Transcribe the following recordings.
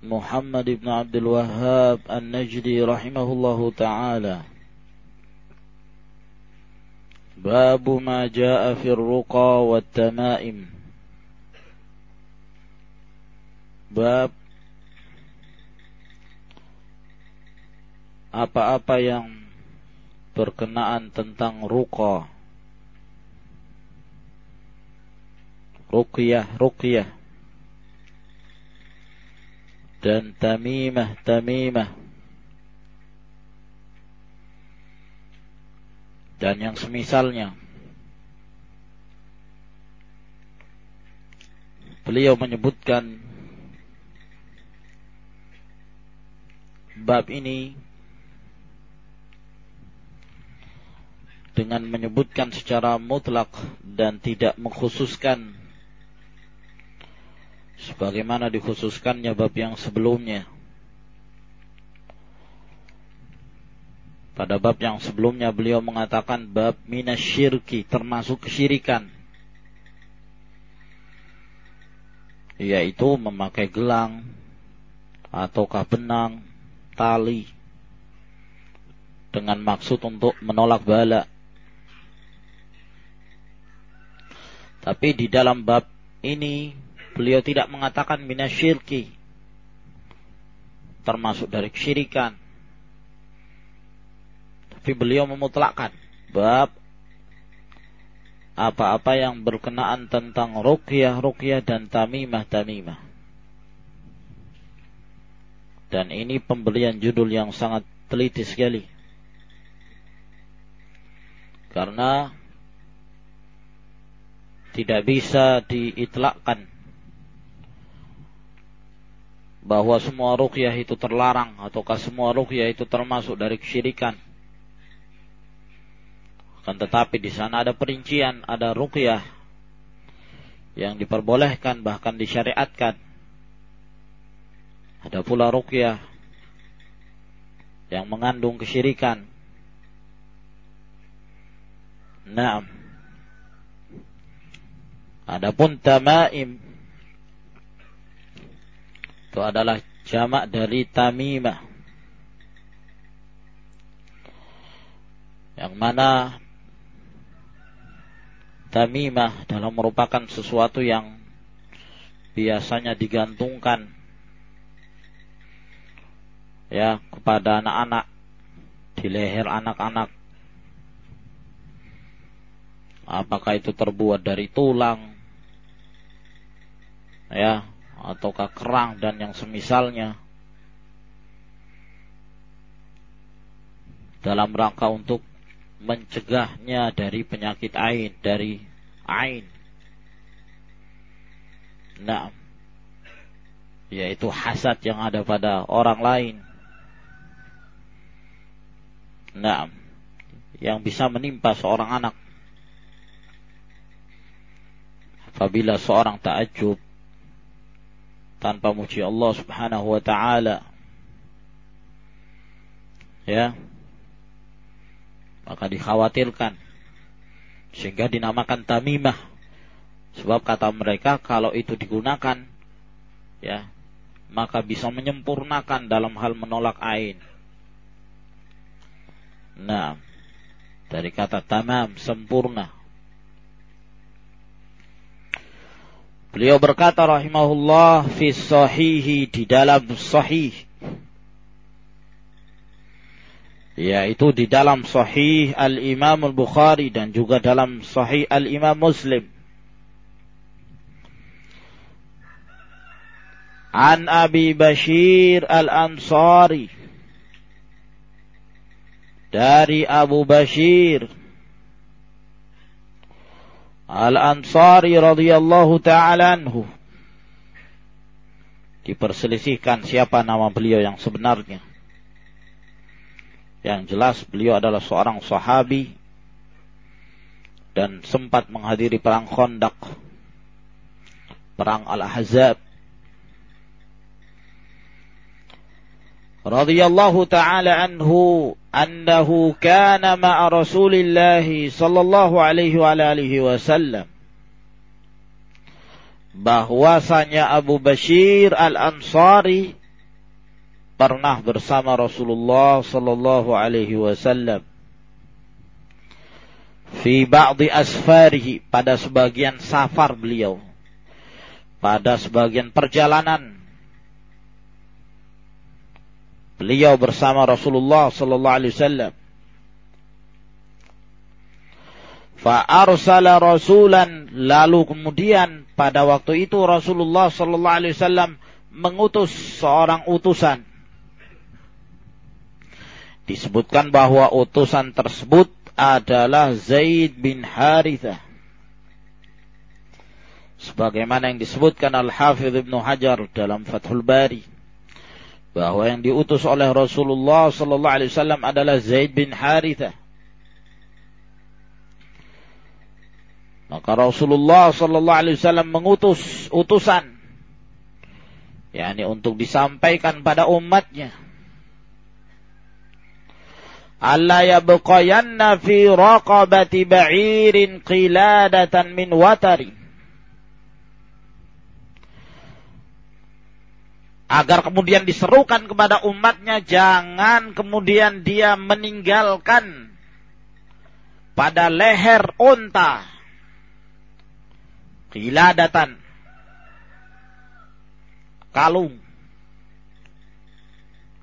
Muhammad ibn Abdul Wahhab An-Najdi rahimahullahu taala. Bab ma jaa fi ar-ruqa wat tamaim. Bab apa-apa yang berkenaan tentang ruqa. Ruqyah ruqyah dan tamimah tamimah. Dan yang semisalnya beliau menyebutkan bab ini dengan menyebutkan secara mutlak dan tidak mengkhususkan sebagaimana dikhususkannya bab yang sebelumnya. Pada bab yang sebelumnya beliau mengatakan bab minasyirki termasuk kesyirikan. Yaitu memakai gelang ataukah benang, tali dengan maksud untuk menolak bala Tapi di dalam bab ini beliau tidak mengatakan minasyirki termasuk dari kesyirikan. Tapi beliau memutlakkan bab apa-apa yang berkenaan tentang ruqyah, ruqyah dan tamimah, tamimah. Dan ini pembelian judul yang sangat teliti sekali. Karena tidak bisa diitlakkan bahwa semua ruqyah itu terlarang ataukah semua ruqyah itu termasuk dari kesyirikan. Akan tetapi di sana ada perincian, ada ruqyah yang diperbolehkan bahkan disyariatkan. Ada pula ruqyah yang mengandung kesyirikan. Naam. Adapun tamaim itu adalah jamak dari tamimah. Yang mana tamimah dalam merupakan sesuatu yang biasanya digantungkan ya kepada anak-anak di leher anak-anak apakah itu terbuat dari tulang ya ataukah kerang dan yang semisalnya. Dalam rangka untuk mencegahnya dari penyakit ain dari ain. Nah yaitu hasad yang ada pada orang lain. Nah yang bisa menimpa seorang anak. Apabila seorang takjub tanpa muji Allah Subhanahu wa taala. Ya. Maka dikhawatirkan sehingga dinamakan tamimah. Sebab kata mereka kalau itu digunakan ya maka bisa menyempurnakan dalam hal menolak ain. Nah dari kata tamam sempurna Beliau berkata rahimahullah fi sahihi di dalam sahih. Yaitu di dalam sahih Al-Imam Al-Bukhari dan juga dalam sahih Al-Imam Muslim. An Abi Bashir Al-Ansari. Dari Abu Bashir Al-Ansari radhiyallahu taala anhu diperselisihkan siapa nama beliau yang sebenarnya yang jelas beliau adalah seorang sahabi dan sempat menghadiri perang Khandaq, perang Al-Ahzab. Radhiyallahu taala anhu annahu kana ma'a Rasulillah sallallahu alaihi wa alihi wasallam bahwasanya Abu Bashir Al-Ansari pernah bersama Rasulullah sallallahu alaihi wasallam fi ba'di asfarihi pada sebagian safar beliau. Pada sebagian perjalanan beliau bersama Rasulullah sallallahu alaihi wasallam fa arsala rasulan lalu kemudian pada waktu itu Rasulullah sallallahu alaihi wasallam mengutus seorang utusan disebutkan bahwa utusan tersebut adalah Zaid bin Harithah. Sebagaimana yang disebutkan Al-Hafidh Ibn Hajar dalam Fathul Bari. Bahwa yang diutus oleh Rasulullah Sallallahu Alaihi Wasallam adalah Zaid bin Harithah. Maka Rasulullah Sallallahu Alaihi Wasallam mengutus utusan. yakni untuk disampaikan pada umatnya alla yabqayanna fi raqabati ba'irin qiladatan min watari agar kemudian diserukan kepada umatnya jangan kemudian dia meninggalkan pada leher unta. Qiladatan. Kalung.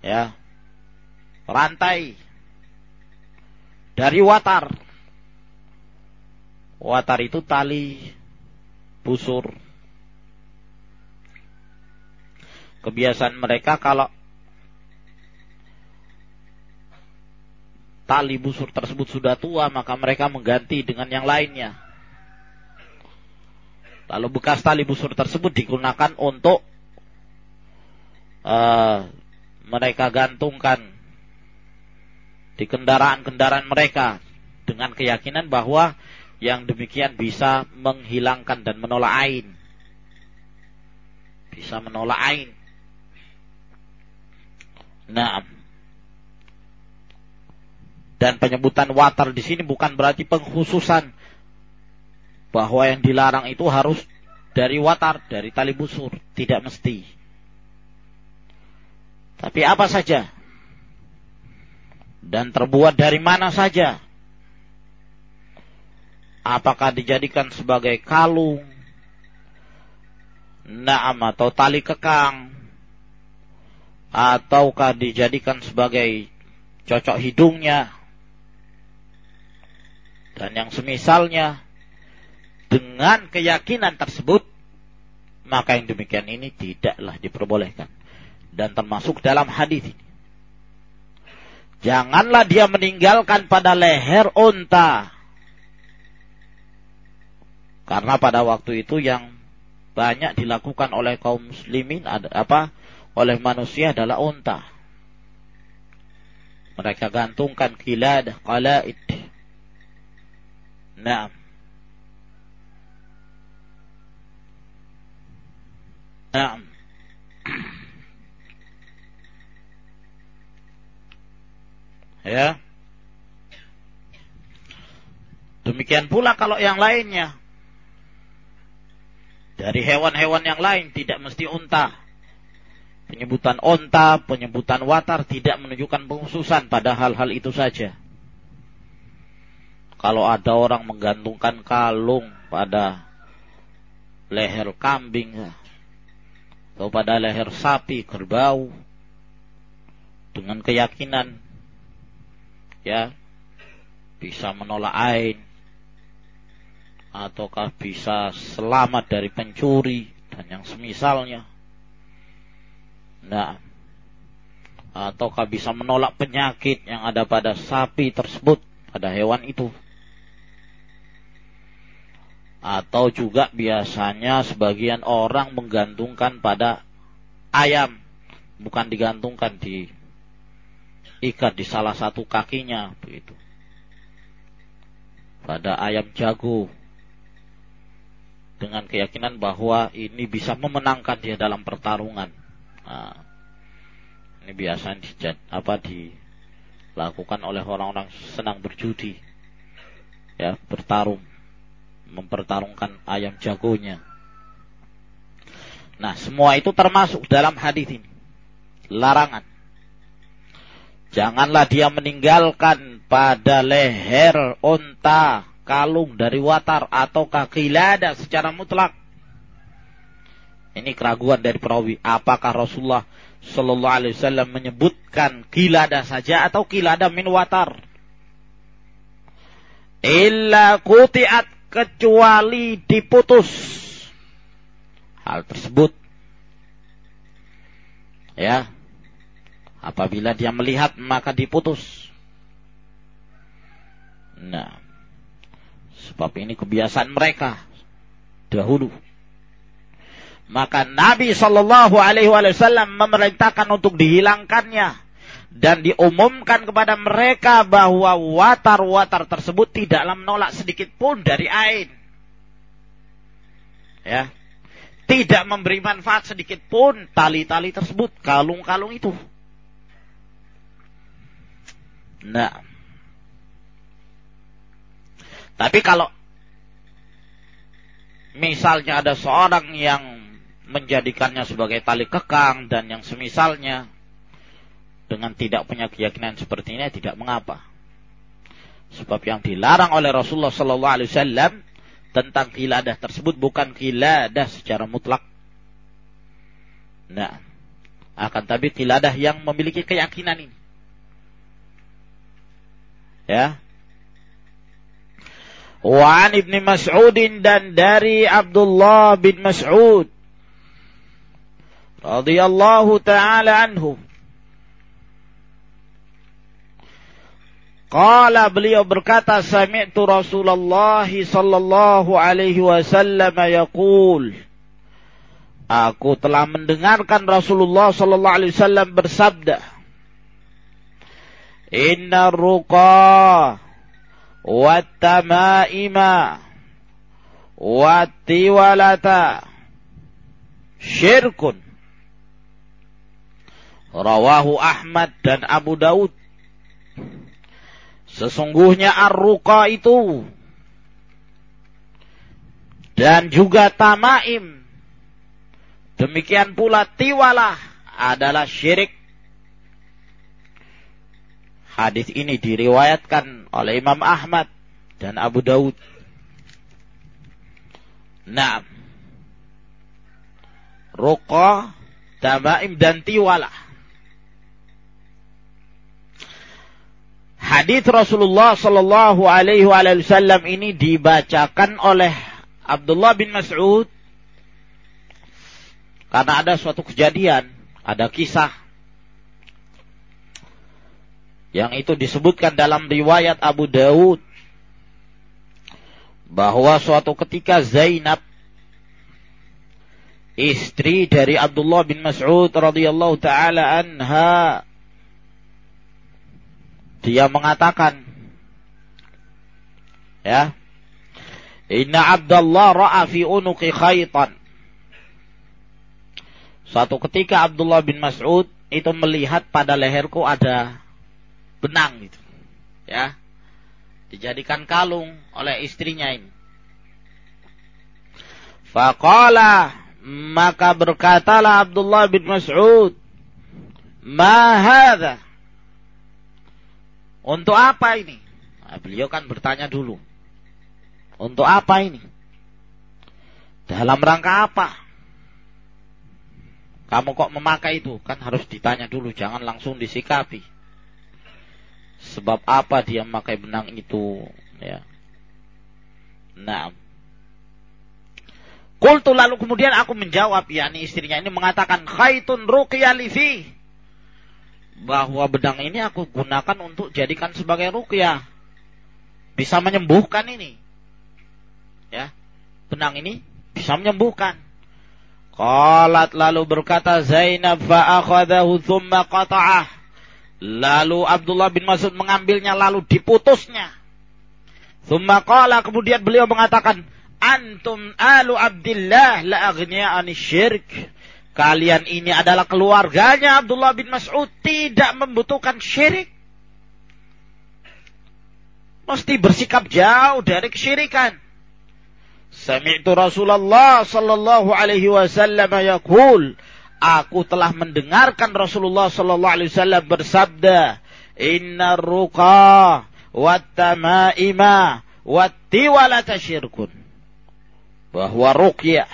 Ya. Rantai. Dari watar. Watar itu tali busur. Kebiasaan mereka kalau tali busur tersebut sudah tua, maka mereka mengganti dengan yang lainnya. Lalu bekas tali busur tersebut digunakan untuk uh, mereka gantungkan di kendaraan-kendaraan mereka dengan keyakinan bahwa yang demikian bisa menghilangkan dan menolak ain. Bisa menolak ain. Nah, dan penyebutan watar di sini bukan berarti pengkhususan. Bahwa yang dilarang itu harus dari watar, dari tali busur, tidak mesti. Tapi apa saja? Dan terbuat dari mana saja. Apakah dijadikan sebagai kalung, naam atau tali kekang, ataukah dijadikan sebagai cocok hidungnya, dan yang semisalnya, dengan keyakinan tersebut, maka yang demikian ini tidaklah diperbolehkan. Dan termasuk dalam hadis ini. Janganlah dia meninggalkan pada leher unta. Karena pada waktu itu yang banyak dilakukan oleh kaum muslimin ada apa? Oleh manusia adalah unta. Mereka gantungkan kilad, qalaid. Naam. Naam. Ya. Demikian pula kalau yang lainnya. Dari hewan-hewan yang lain tidak mesti unta. Penyebutan unta, penyebutan watar tidak menunjukkan penghususan pada hal-hal itu saja. Kalau ada orang menggantungkan kalung pada leher kambing atau pada leher sapi kerbau dengan keyakinan ya bisa menolak ain ataukah bisa selamat dari pencuri dan yang semisalnya. Nah, ataukah bisa menolak penyakit yang ada pada sapi tersebut, pada hewan itu. Atau juga biasanya sebagian orang menggantungkan pada ayam, bukan digantungkan di ikat di salah satu kakinya begitu. Pada ayam jago dengan keyakinan bahwa ini bisa memenangkan dia dalam pertarungan. Nah, ini biasa di, apa dilakukan oleh orang-orang senang berjudi, ya bertarung, mempertarungkan ayam jagonya. Nah, semua itu termasuk dalam hadis ini. Larangan. Janganlah dia meninggalkan pada leher onta kalung dari watar atau kilada secara mutlak. Ini keraguan dari perawi. Apakah Rasulullah Shallallahu Alaihi Wasallam menyebutkan kilada saja atau kilada min watar? Illa kutiat kecuali diputus. Hal tersebut. Ya. Apabila dia melihat maka diputus. Nah. Sebab ini kebiasaan mereka dahulu. Maka Nabi Shallallahu Alaihi Wasallam memerintahkan untuk dihilangkannya dan diumumkan kepada mereka bahwa watar-watar tersebut tidaklah menolak sedikit pun dari ain. Ya, tidak memberi manfaat sedikit pun tali-tali tersebut, kalung-kalung itu. Nah, tapi kalau misalnya ada seorang yang menjadikannya sebagai tali kekang dan yang semisalnya dengan tidak punya keyakinan seperti ini tidak mengapa. Sebab yang dilarang oleh Rasulullah Sallallahu Alaihi Wasallam tentang kiladah tersebut bukan kiladah secara mutlak. Nah, akan tapi kiladah yang memiliki keyakinan ini. Ya, Wa an Ibnu Mas'udin dan dari Abdullah bin Mas'ud radhiyallahu taala anhum. Qala beliau berkata sami'tu Rasulullah sallallahu alaihi wasallam yaqul Aku telah mendengarkan Rasulullah sallallahu alaihi wasallam bersabda Inna ruqa wa tamaima wa tiwalata syirkun rawahu Ahmad dan Abu Daud sesungguhnya ar-ruqa itu dan juga tamaim demikian pula tiwalah adalah syirik Hadis ini diriwayatkan oleh Imam Ahmad dan Abu Daud. Nah, Ruqa, Tabaim dan Tiwalah. Hadis Rasulullah Sallallahu Alaihi Wasallam ini dibacakan oleh Abdullah bin Mas'ud karena ada suatu kejadian, ada kisah yang itu disebutkan dalam riwayat Abu Daud bahwa suatu ketika Zainab istri dari Abdullah bin Mas'ud radhiyallahu taala anha dia mengatakan ya Inna Abdullah ra'a fi unuqi khaitan Suatu ketika Abdullah bin Mas'ud itu melihat pada leherku ada benang gitu. Ya. Dijadikan kalung oleh istrinya ini. Faqala maka berkatalah Abdullah bin Mas'ud, "Ma hadha?" Untuk apa ini? Nah, beliau kan bertanya dulu. Untuk apa ini? Dalam rangka apa? Kamu kok memakai itu? Kan harus ditanya dulu, jangan langsung disikapi. Sebab apa dia memakai benang itu? Ya. Nah. Kultu lalu kemudian aku menjawab, yakni istrinya ini mengatakan khaitun ruqya lifi. Bahwa benang ini aku gunakan untuk jadikan sebagai ruqyah. Bisa menyembuhkan ini. Ya. Benang ini bisa menyembuhkan. Qalat lalu berkata Zainab fa'akhadahu thumma qata'ah. Lalu Abdullah bin Mas'ud mengambilnya lalu diputusnya. Thumma qala kemudian beliau mengatakan, Antum alu Abdullah la aghniya syirk. Kalian ini adalah keluarganya Abdullah bin Mas'ud tidak membutuhkan syirik. Mesti bersikap jauh dari kesyirikan. Sami'tu Rasulullah sallallahu alaihi wasallam yaqul Aku telah mendengarkan Rasulullah sallallahu alaihi wasallam bersabda, "Inna ruqa wat tamaima wat tiwalata syirkun." Bahwa ruqyah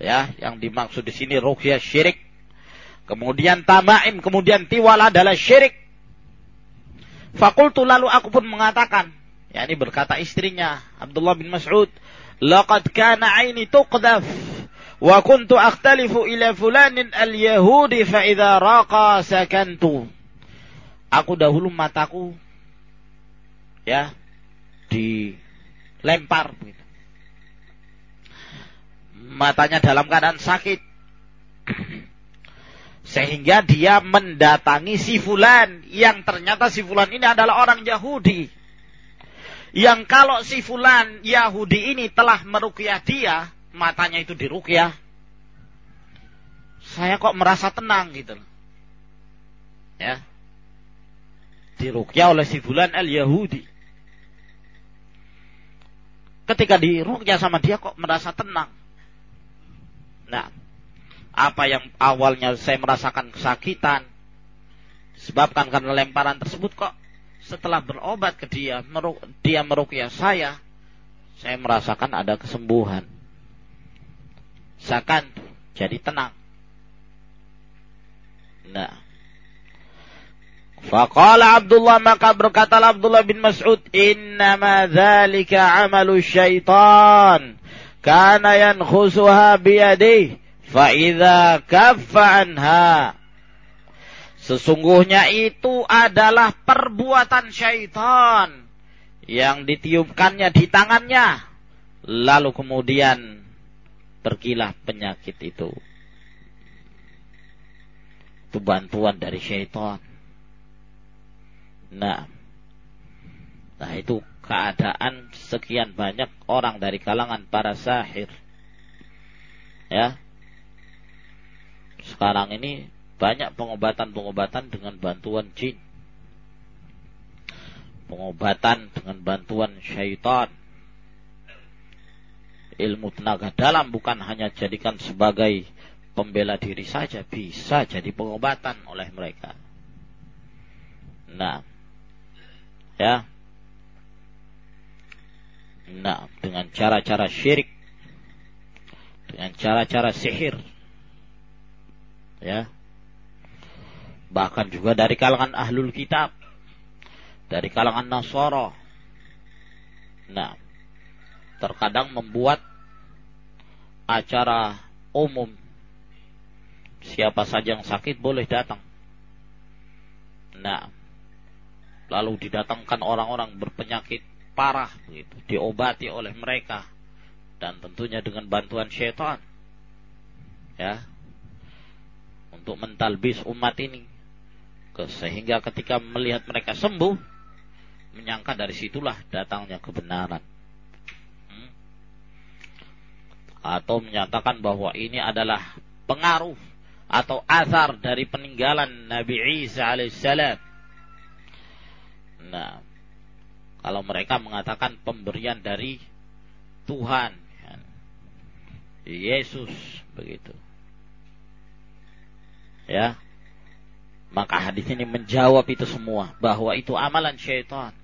ya, yang dimaksud di sini ruqyah syirik. Kemudian tamaim, kemudian tiwala adalah syirik. Fakultu lalu aku pun mengatakan, yakni berkata istrinya Abdullah bin Mas'ud laqad kana aini tuqdaf wa kuntu akhtalifu ila fulanin al-yahudi fa idza raqa sakantu aku dahulu mataku ya dilempar. Matanya dalam keadaan sakit sehingga dia mendatangi si fulan yang ternyata si fulan ini adalah orang Yahudi yang kalau si fulan Yahudi ini telah merukyah dia, matanya itu dirukyah, saya kok merasa tenang gitu. Ya. Dirukyah oleh si fulan al-Yahudi. Ketika dirukyah sama dia kok merasa tenang. Nah, apa yang awalnya saya merasakan kesakitan, disebabkan karena lemparan tersebut kok setelah berobat ke dia, meruk, dia merukyah saya, saya merasakan ada kesembuhan. Seakan jadi tenang. Nah. Faqala Abdullah maka berkatalah Abdullah bin Mas'ud, "Innama dzalika 'amalu syaitan." Kana yankhusuha biyadihi fa idza kaffa anha Sesungguhnya itu adalah perbuatan syaitan yang ditiupkannya di tangannya. Lalu kemudian pergilah penyakit itu. Itu bantuan dari syaitan. Nah, nah itu keadaan sekian banyak orang dari kalangan para sahir. Ya. Sekarang ini banyak pengobatan-pengobatan dengan bantuan jin. Pengobatan dengan bantuan syaitan. Ilmu tenaga dalam bukan hanya jadikan sebagai pembela diri saja, bisa jadi pengobatan oleh mereka. Nah, ya. Nah, dengan cara-cara syirik, dengan cara-cara sihir, ya, bahkan juga dari kalangan ahlul kitab, dari kalangan Nasara. Nah, terkadang membuat acara umum. Siapa saja yang sakit boleh datang. Nah, lalu didatangkan orang-orang berpenyakit parah begitu, diobati oleh mereka dan tentunya dengan bantuan syaitan. Ya. Untuk mentalbis umat ini sehingga ketika melihat mereka sembuh menyangka dari situlah datangnya kebenaran hmm? atau menyatakan bahwa ini adalah pengaruh atau azar dari peninggalan Nabi Isa alaihissalam nah kalau mereka mengatakan pemberian dari Tuhan Yesus begitu. Ya. Maka hadis ini menjawab itu semua bahwa itu amalan syaitan.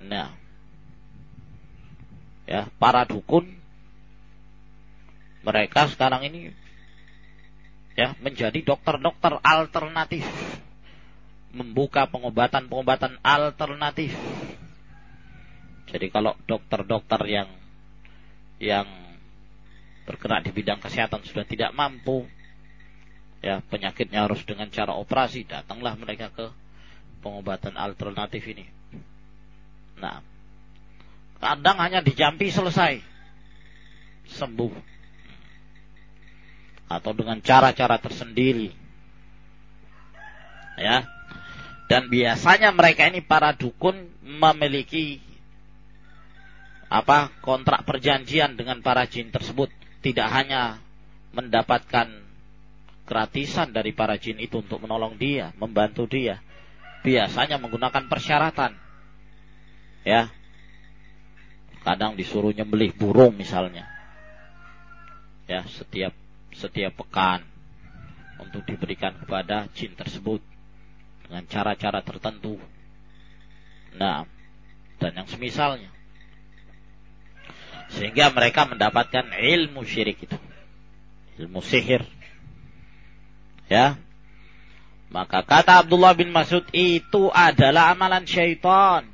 Nah, ya para dukun mereka sekarang ini ya menjadi dokter-dokter alternatif membuka pengobatan-pengobatan alternatif jadi kalau dokter-dokter yang yang bergerak di bidang kesehatan sudah tidak mampu ya penyakitnya harus dengan cara operasi datanglah mereka ke pengobatan alternatif ini nah kadang hanya dijampi selesai sembuh atau dengan cara-cara tersendiri. Ya. Dan biasanya mereka ini para dukun memiliki apa kontrak perjanjian dengan para jin tersebut tidak hanya mendapatkan gratisan dari para jin itu untuk menolong dia, membantu dia. Biasanya menggunakan persyaratan. Ya. Kadang disuruh nyembelih burung misalnya. Ya, setiap setiap pekan untuk diberikan kepada jin tersebut dengan cara-cara tertentu. Nah, dan yang semisalnya. Sehingga mereka mendapatkan ilmu syirik itu. Ilmu sihir. Ya. Maka kata Abdullah bin Mas'ud itu adalah amalan syaitan.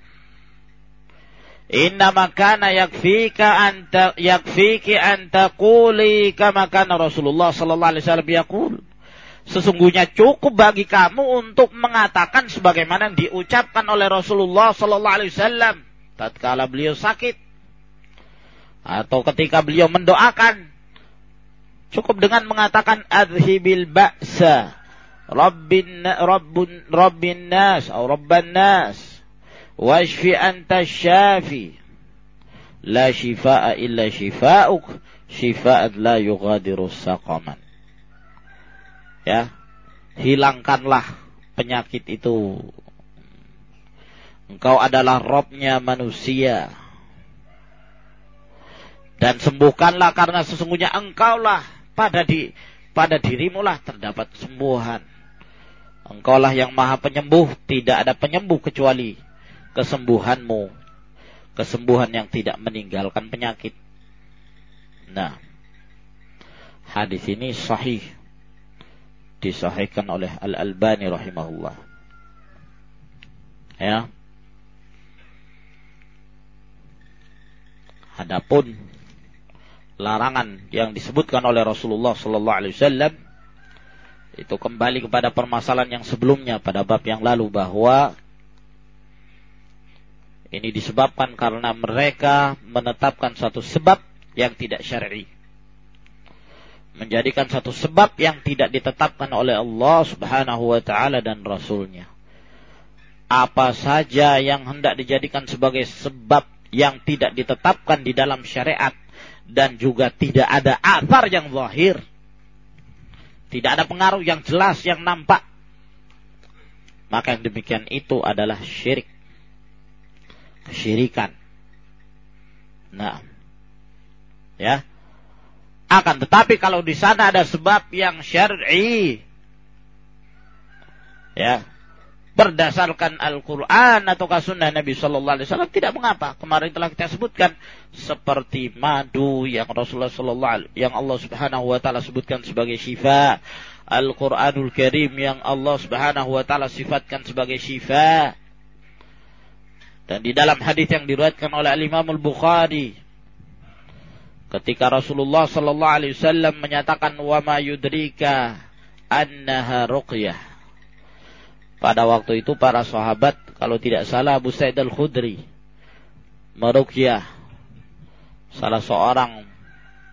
Innama kana yakfika anta yakfiki anta quli kama kana Rasulullah sallallahu alaihi wasallam yaqul. Sesungguhnya cukup bagi kamu untuk mengatakan sebagaimana diucapkan oleh Rasulullah sallallahu alaihi wasallam tatkala beliau sakit atau ketika beliau mendoakan. Cukup dengan mengatakan adhibil ba'sa rabbin rabbun rabbin nas atau rabban nas washfi anta syafi la shifaa illa shifauk shifaat la yughadiru saqaman ya hilangkanlah penyakit itu engkau adalah robnya manusia dan sembuhkanlah karena sesungguhnya engkaulah pada di pada dirimu lah terdapat kesembuhan engkaulah yang maha penyembuh tidak ada penyembuh kecuali kesembuhanmu. Kesembuhan yang tidak meninggalkan penyakit. Nah, hadis ini sahih. Disahihkan oleh Al-Albani rahimahullah. Ya. Adapun larangan yang disebutkan oleh Rasulullah sallallahu alaihi wasallam itu kembali kepada permasalahan yang sebelumnya pada bab yang lalu bahwa ini disebabkan karena mereka menetapkan satu sebab yang tidak syar'i. Menjadikan satu sebab yang tidak ditetapkan oleh Allah Subhanahu wa taala dan rasulnya. Apa saja yang hendak dijadikan sebagai sebab yang tidak ditetapkan di dalam syariat dan juga tidak ada athar yang zahir. Tidak ada pengaruh yang jelas yang nampak. Maka yang demikian itu adalah syirik kesyirikan. Nah, ya. Akan. Tetapi kalau di sana ada sebab yang syar'i, ya, berdasarkan Al-Quran atau sunnah Nabi Sallallahu Alaihi Wasallam tidak mengapa. Kemarin telah kita sebutkan seperti madu yang Rasulullah Sallallahu yang Allah Subhanahu Wa Taala sebutkan sebagai syifa, Al-Quranul Karim yang Allah Subhanahu Wa Taala sifatkan sebagai syifa, dan di dalam hadis yang diriwayatkan oleh Imam Al-Bukhari ketika Rasulullah sallallahu alaihi wasallam menyatakan wa ma yudrika annaha ruqyah. Pada waktu itu para sahabat kalau tidak salah Abu Sa'id Al-Khudri meruqyah salah seorang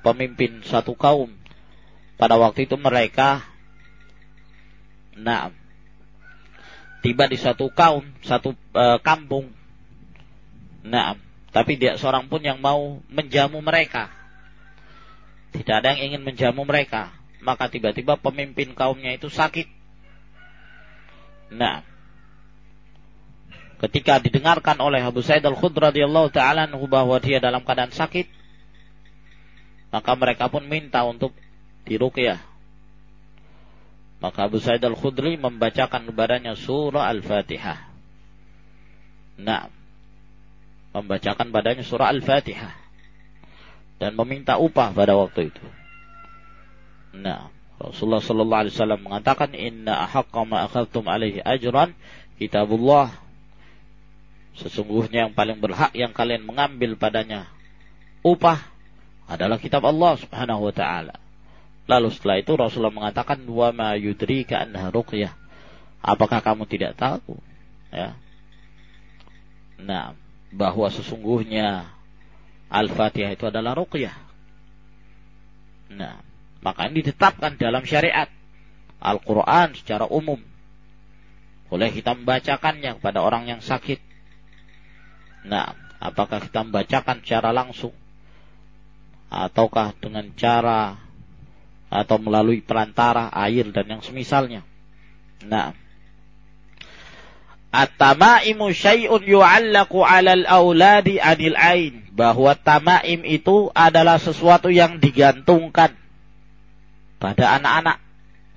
pemimpin satu kaum. Pada waktu itu mereka nah tiba di satu kaum, satu uh, kampung Nah, tapi tidak seorang pun yang mau menjamu mereka. Tidak ada yang ingin menjamu mereka. Maka tiba-tiba pemimpin kaumnya itu sakit. Nah, ketika didengarkan oleh Abu Sa'id Al-Khudri radhiyallahu taala bahwa dia dalam keadaan sakit, maka mereka pun minta untuk diruqyah. Maka Abu Sa'id Al-Khudri membacakan kepadanya surah Al-Fatihah. Nah, membacakan badannya surah Al-Fatihah. Dan meminta upah pada waktu itu. Nah, Rasulullah sallallahu alaihi wasallam mengatakan inna ahaqqa ma akhadtum alaihi ajran kitabullah. Sesungguhnya yang paling berhak yang kalian mengambil padanya upah adalah kitab Allah Subhanahu wa taala. Lalu setelah itu Rasulullah mengatakan wa ma yudrika annaha ruqyah. Apakah kamu tidak tahu? Ya. Nah, bahwa sesungguhnya Al-Fatihah itu adalah ruqyah. Nah, maka ini ditetapkan dalam syariat Al-Quran secara umum. Boleh kita membacakannya kepada orang yang sakit. Nah, apakah kita membacakan secara langsung? Ataukah dengan cara atau melalui perantara air dan yang semisalnya? Nah, At-tamaimu syai'un yu'allaku 'alal auladi 'anil ain. Bahwa tamaim itu adalah sesuatu yang digantungkan pada anak-anak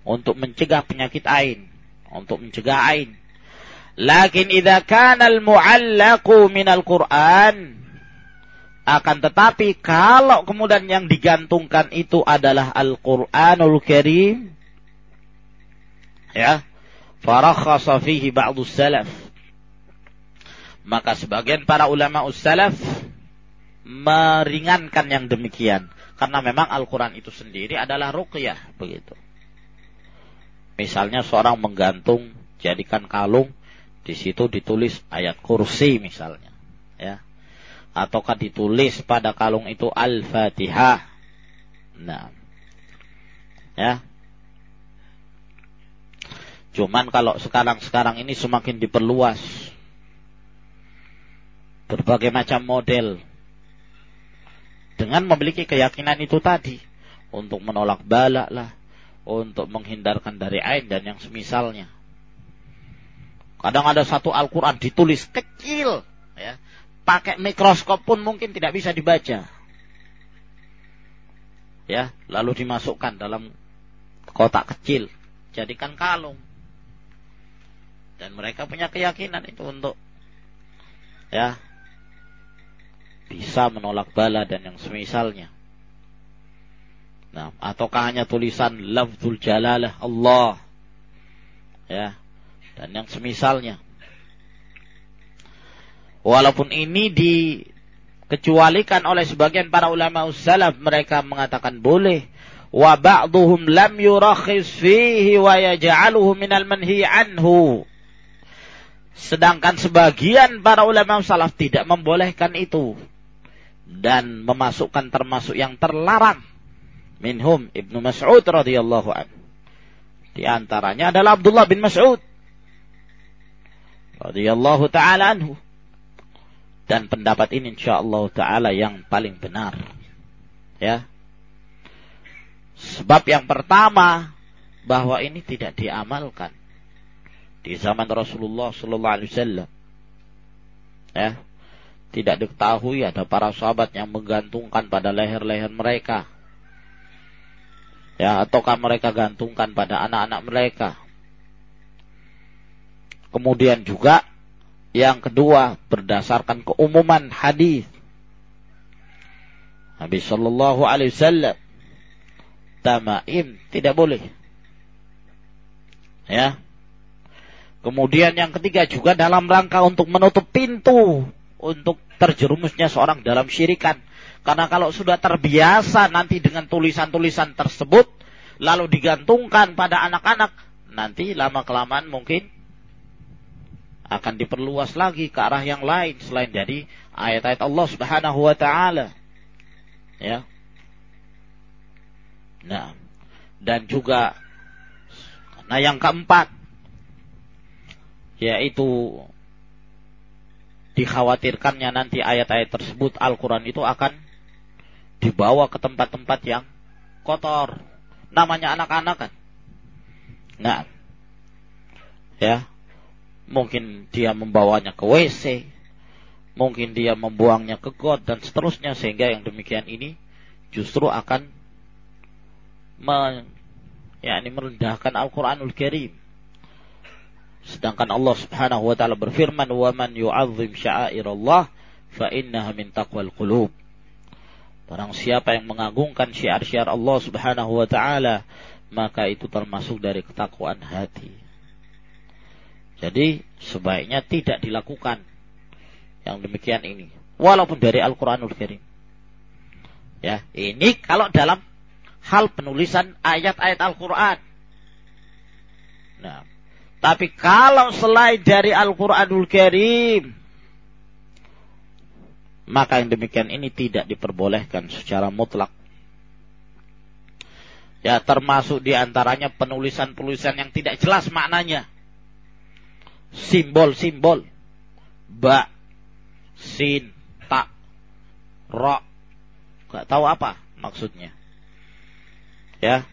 untuk mencegah penyakit ain, untuk mencegah ain. Lakin idza kana al-mu'allaqu minal Qur'an akan tetapi kalau kemudian yang digantungkan itu adalah Al-Qur'anul Karim ya farakhasa fihi ba'du salaf. Maka sebagian para ulama salaf meringankan yang demikian. Karena memang Al-Qur'an itu sendiri adalah ruqyah begitu. Misalnya seorang menggantung jadikan kalung di situ ditulis ayat kursi misalnya ya. Ataukah ditulis pada kalung itu Al-Fatihah. Nah ya Cuman kalau sekarang-sekarang ini semakin diperluas. Berbagai macam model. Dengan memiliki keyakinan itu tadi. Untuk menolak balak lah. Untuk menghindarkan dari ain dan yang semisalnya. Kadang ada satu Al-Quran ditulis kecil. ya Pakai mikroskop pun mungkin tidak bisa dibaca. Ya, lalu dimasukkan dalam kotak kecil. Jadikan kalung dan mereka punya keyakinan itu untuk ya bisa menolak bala dan yang semisalnya. Nah, ataukah hanya tulisan lafzul jalalah Allah ya dan yang semisalnya. Walaupun ini dikecualikan oleh sebagian para ulama salaf mereka mengatakan boleh wa ba'dhum lam yurakhis fihi wa yaj'aluhu minal manhi anhu Sedangkan sebagian para ulama salaf tidak membolehkan itu. Dan memasukkan termasuk yang terlarang. Minhum Ibnu Mas'ud radhiyallahu an. Di antaranya adalah Abdullah bin Mas'ud. radhiyallahu ta'ala anhu. Dan pendapat ini insyaallah ta'ala yang paling benar. Ya. Sebab yang pertama, bahwa ini tidak diamalkan di zaman Rasulullah Sallallahu Alaihi Wasallam. Ya, tidak diketahui ada para sahabat yang menggantungkan pada leher-leher mereka. Ya, ataukah mereka gantungkan pada anak-anak mereka. Kemudian juga yang kedua berdasarkan keumuman hadis Nabi Shallallahu Alaihi Wasallam tamaim tidak boleh. Ya, Kemudian yang ketiga juga dalam rangka untuk menutup pintu untuk terjerumusnya seorang dalam syirikan. Karena kalau sudah terbiasa nanti dengan tulisan-tulisan tersebut, lalu digantungkan pada anak-anak, nanti lama-kelamaan mungkin akan diperluas lagi ke arah yang lain selain dari ayat-ayat Allah Subhanahu wa taala. Ya. Nah, dan juga nah yang keempat yaitu dikhawatirkannya nanti ayat-ayat tersebut Al-Quran itu akan dibawa ke tempat-tempat yang kotor. Namanya anak-anak kan. Nah, ya, mungkin dia membawanya ke WC, mungkin dia membuangnya ke got dan seterusnya sehingga yang demikian ini justru akan ya, ini merendahkan Al-Quranul Karim. Sedangkan Allah Subhanahu wa taala berfirman, "Wa man yu'azzim sya'airallah fa innaha min taqwal qulub." Barang siapa yang mengagungkan syiar-syiar Allah Subhanahu wa taala, maka itu termasuk dari ketakwaan hati. Jadi sebaiknya tidak dilakukan yang demikian ini, walaupun dari Al-Qur'anul Karim. Ya, ini kalau dalam hal penulisan ayat-ayat Al-Qur'an. Nah, tapi kalau selain dari Al-Qur'anul Karim, maka yang demikian ini tidak diperbolehkan secara mutlak. Ya, termasuk di antaranya penulisan-penulisan yang tidak jelas maknanya. Simbol-simbol. Ba, sin, ta, ro. Gak tahu apa maksudnya. Ya.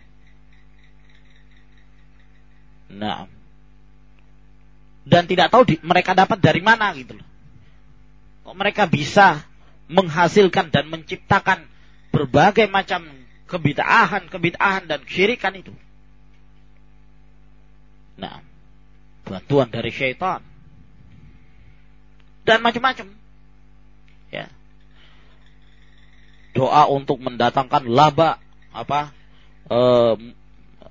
Nah. Dan tidak tahu di, mereka dapat dari mana gitu loh. Kok mereka bisa menghasilkan dan menciptakan berbagai macam kebid'ahan, kebid'ahan dan syirikan itu. Nah, bantuan dari syaitan. Dan macam-macam. Ya. Doa untuk mendatangkan laba apa? Eh,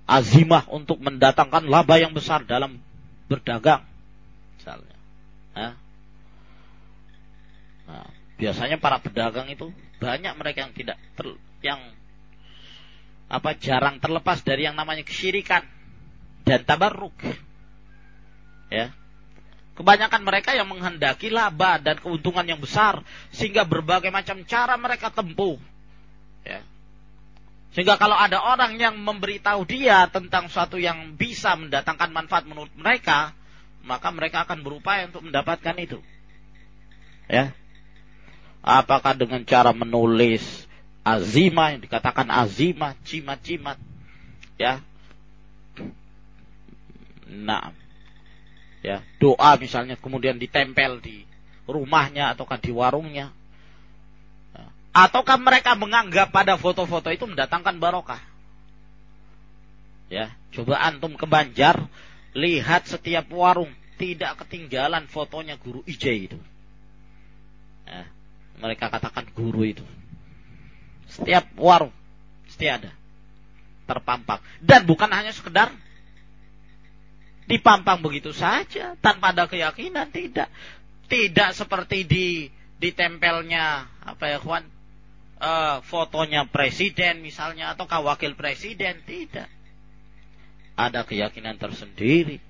azimah untuk mendatangkan laba yang besar dalam berdagang. Nah, biasanya para pedagang itu banyak mereka yang tidak ter, yang apa jarang terlepas dari yang namanya kesyirikan dan tabarruk. Ya. Kebanyakan mereka yang menghendaki laba dan keuntungan yang besar sehingga berbagai macam cara mereka tempuh. Ya. Sehingga kalau ada orang yang memberitahu dia tentang suatu yang bisa mendatangkan manfaat menurut mereka, maka mereka akan berupaya untuk mendapatkan itu. Ya. Apakah dengan cara menulis azima yang dikatakan azima, cimat-cimat. Ya. Nah. Ya, doa misalnya kemudian ditempel di rumahnya ataukah di warungnya. Ataukah mereka menganggap pada foto-foto itu mendatangkan barokah? Ya, coba antum ke Banjar, lihat setiap warung tidak ketinggalan fotonya guru IJ itu. Ya, mereka katakan guru itu. Setiap warung setiap ada. Terpampang. Dan bukan hanya sekedar dipampang begitu saja tanpa ada keyakinan tidak. Tidak seperti di ditempelnya apa ya kawan e, fotonya presiden misalnya atau wakil presiden tidak ada keyakinan tersendiri.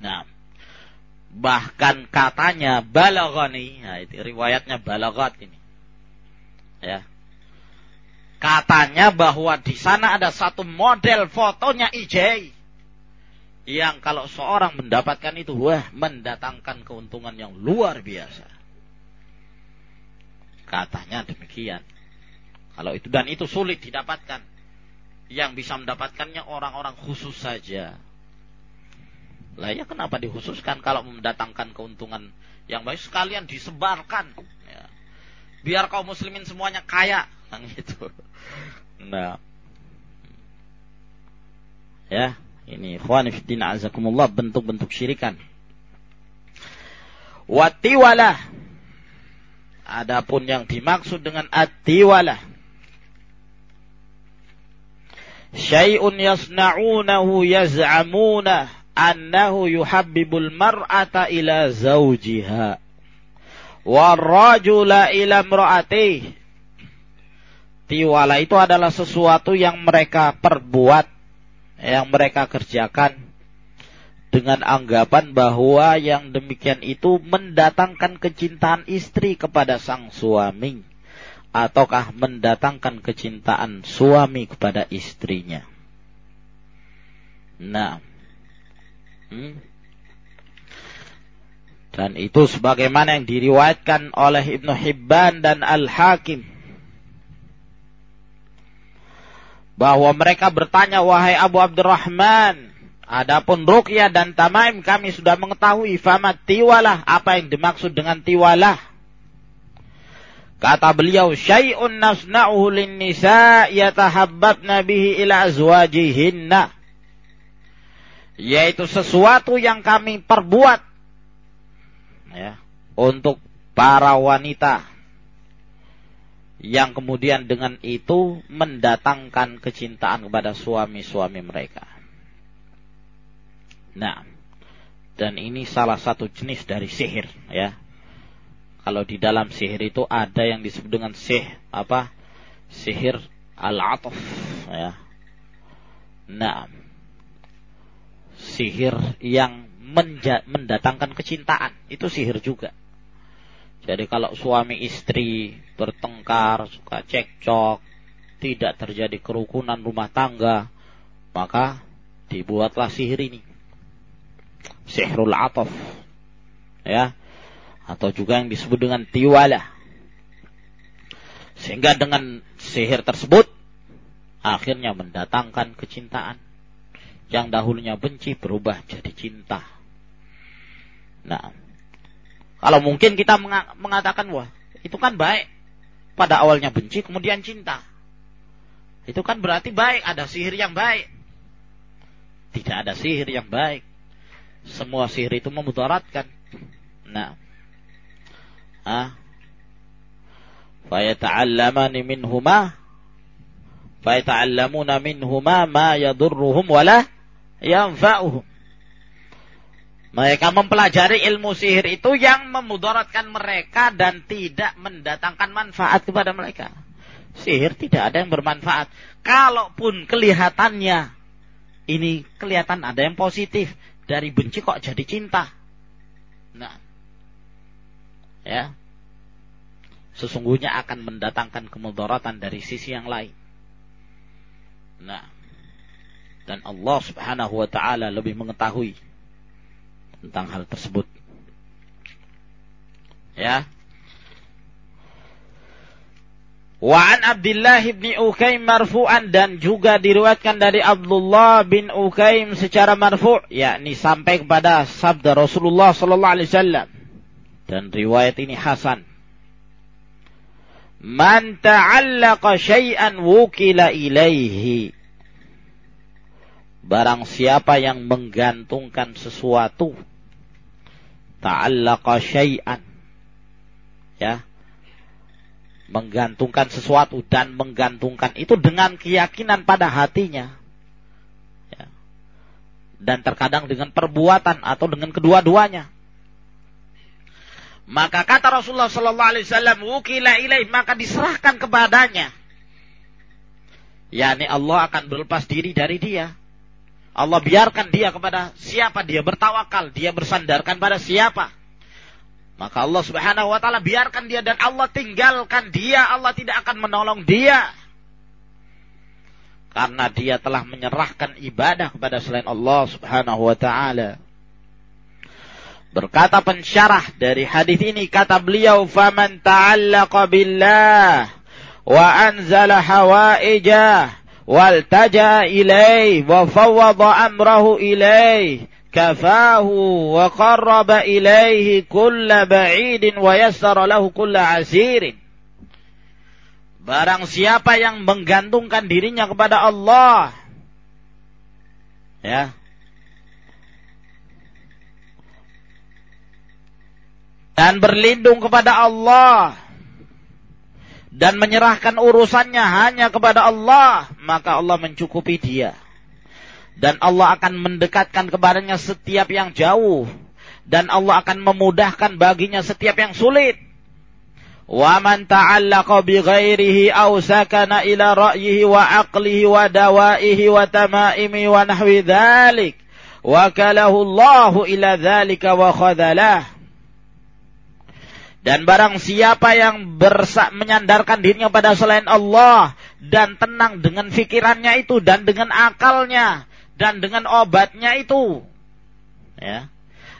Nah bahkan katanya balagani nah itu riwayatnya balagat ini. Ya. Katanya bahwa di sana ada satu model fotonya IJ yang kalau seorang mendapatkan itu wah mendatangkan keuntungan yang luar biasa. Katanya demikian. Kalau itu dan itu sulit didapatkan yang bisa mendapatkannya orang-orang khusus saja lah ya kenapa dikhususkan kalau mendatangkan keuntungan yang baik sekalian disebarkan ya. biar kaum muslimin semuanya kaya kan gitu. Nah. Ya, ini ikhwan fillah azakumullah bentuk-bentuk syirikan. Watiwalah. Adapun yang dimaksud dengan atiwalah syai'un yasna'unahu yaz'amunah annahu yuhabbibul mar'ata ila zawjiha. Warrajula ila imra'atih tiwala itu adalah sesuatu yang mereka perbuat yang mereka kerjakan dengan anggapan bahwa yang demikian itu mendatangkan kecintaan istri kepada sang suami ataukah mendatangkan kecintaan suami kepada istrinya. Nah, Hmm? Dan itu sebagaimana yang diriwayatkan oleh Ibnu Hibban dan Al-Hakim. Bahwa mereka bertanya, wahai Abu Abdurrahman, adapun ruqyah dan tamaim kami sudah mengetahui famat tiwalah, apa yang dimaksud dengan tiwalah. Kata beliau, syai'un nasna'uhu lin nisa yatahabbabna bihi ila azwajihinna yaitu sesuatu yang kami perbuat ya untuk para wanita yang kemudian dengan itu mendatangkan kecintaan kepada suami-suami mereka. Nah, dan ini salah satu jenis dari sihir ya. Kalau di dalam sihir itu ada yang disebut dengan sih apa? Sihir al-ataf ya. Nah, sihir yang mendatangkan kecintaan itu sihir juga. Jadi kalau suami istri bertengkar, suka cekcok, tidak terjadi kerukunan rumah tangga, maka dibuatlah sihir ini. Sihrul ataf. Ya. Atau juga yang disebut dengan tiwala. Sehingga dengan sihir tersebut akhirnya mendatangkan kecintaan. Yang dahulunya benci berubah jadi cinta. Nah, kalau mungkin kita mengatakan wah itu kan baik. Pada awalnya benci kemudian cinta. Itu kan berarti baik, ada sihir yang baik. Tidak ada sihir yang baik. Semua sihir itu memudaratkan. Nah. Ah. Fayata'allamani minhuma fayata'allamuna minhuma ma yadurruhum wala yanfa'uhum. Mereka mempelajari ilmu sihir itu yang memudaratkan mereka dan tidak mendatangkan manfaat kepada mereka. Sihir tidak ada yang bermanfaat. Kalaupun kelihatannya ini kelihatan ada yang positif. Dari benci kok jadi cinta. Nah. Ya. Sesungguhnya akan mendatangkan kemudaratan dari sisi yang lain. Nah. Dan Allah subhanahu wa ta'ala lebih mengetahui tentang hal tersebut. Ya. Wa an Abdullah bin Ukaim marfu'an dan juga diriwayatkan dari Abdullah bin Ukaim secara marfu' yakni sampai kepada sabda Rasulullah sallallahu alaihi wasallam. Dan riwayat ini hasan. Man ta'allaqa syai'an wukila ilaihi. Barang siapa yang menggantungkan sesuatu ta'allaqa syai'an ya menggantungkan sesuatu dan menggantungkan itu dengan keyakinan pada hatinya ya. dan terkadang dengan perbuatan atau dengan kedua-duanya maka kata Rasulullah sallallahu alaihi wasallam wukila ilaih maka diserahkan kepadanya yakni Allah akan berlepas diri dari dia Allah biarkan dia kepada siapa dia bertawakal, dia bersandarkan pada siapa. Maka Allah Subhanahu wa taala biarkan dia dan Allah tinggalkan dia, Allah tidak akan menolong dia. Karena dia telah menyerahkan ibadah kepada selain Allah Subhanahu wa taala. Berkata pensyarah dari hadis ini kata beliau faman ta'allaqa billah wa anzala hawaija waltaja ilai wa fawwada amrahu ilai kafahu wa qarraba ilaihi kulla ba'idin wa yassara lahu kulla asirin. Barang siapa yang menggantungkan dirinya kepada Allah ya dan berlindung kepada Allah dan menyerahkan urusannya hanya kepada Allah, maka Allah mencukupi dia. Dan Allah akan mendekatkan kepadanya setiap yang jauh. Dan Allah akan memudahkan baginya setiap yang sulit. Wa man ta'allaqa bi ghairihi aw sakana ila ra'yihi wa wa dawaihi wa tamaimi wa nahwi Dan barang siapa yang bersa menyandarkan dirinya pada selain Allah dan tenang dengan fikirannya itu dan dengan akalnya dan dengan obatnya itu ya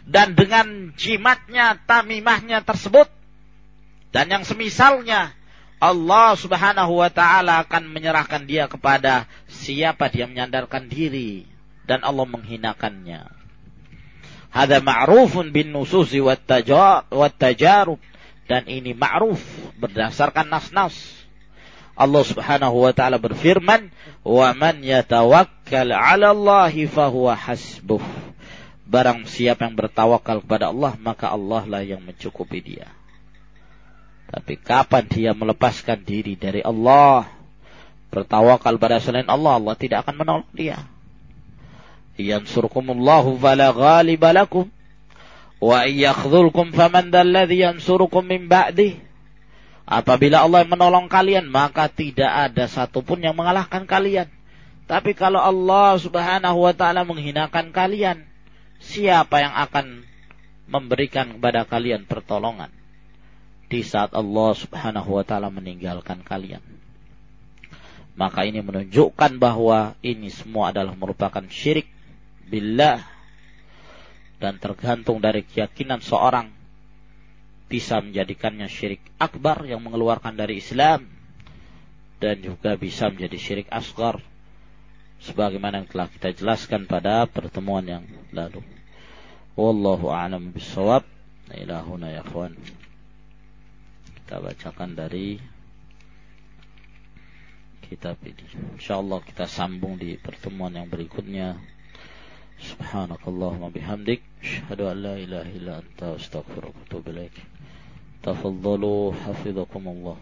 dan dengan jimatnya tamimahnya tersebut dan yang semisalnya Allah Subhanahu wa taala akan menyerahkan dia kepada siapa dia menyandarkan diri dan Allah menghinakannya. Hada ma'rufun bin nususi wat tajarub dan ini ma'ruf berdasarkan nas-nas. Allah Subhanahu wa taala berfirman, "Wa man yatawakkal 'ala Allah fahuwa hasbuh." Barang siapa yang bertawakal kepada Allah, maka Allah lah yang mencukupi dia. Tapi kapan dia melepaskan diri dari Allah, bertawakal pada selain Allah, Allah tidak akan menolong dia. Yansurkumullahu fala ghaliba lakum wa yakhdhulkum faman dzalladzi yansurukum min ba'dih. Apabila Allah menolong kalian, maka tidak ada satupun yang mengalahkan kalian. Tapi kalau Allah Subhanahu wa taala menghinakan kalian, siapa yang akan memberikan kepada kalian pertolongan? di saat Allah Subhanahu wa taala meninggalkan kalian. Maka ini menunjukkan bahwa ini semua adalah merupakan syirik billah dan tergantung dari keyakinan seorang bisa menjadikannya syirik akbar yang mengeluarkan dari Islam dan juga bisa menjadi syirik asgar sebagaimana yang telah kita jelaskan pada pertemuan yang lalu. Wallahu a'lam bishawab. Ilahuna ya akhwan kita bacakan dari kitab ini. Insyaallah kita sambung di pertemuan yang berikutnya. سبحانك اللهم بحمدك أشهد أن لا إله إلا أنت أستغفرك وأتوب إليك تفضلوا حفظكم الله